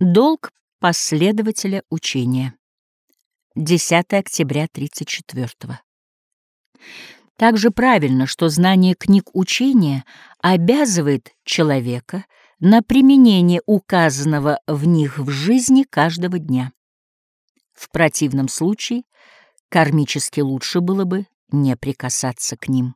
Долг последователя учения. 10 октября 34 -го. Также правильно, что знание книг учения обязывает человека на применение указанного в них в жизни каждого дня. В противном случае кармически лучше было бы не прикасаться к ним.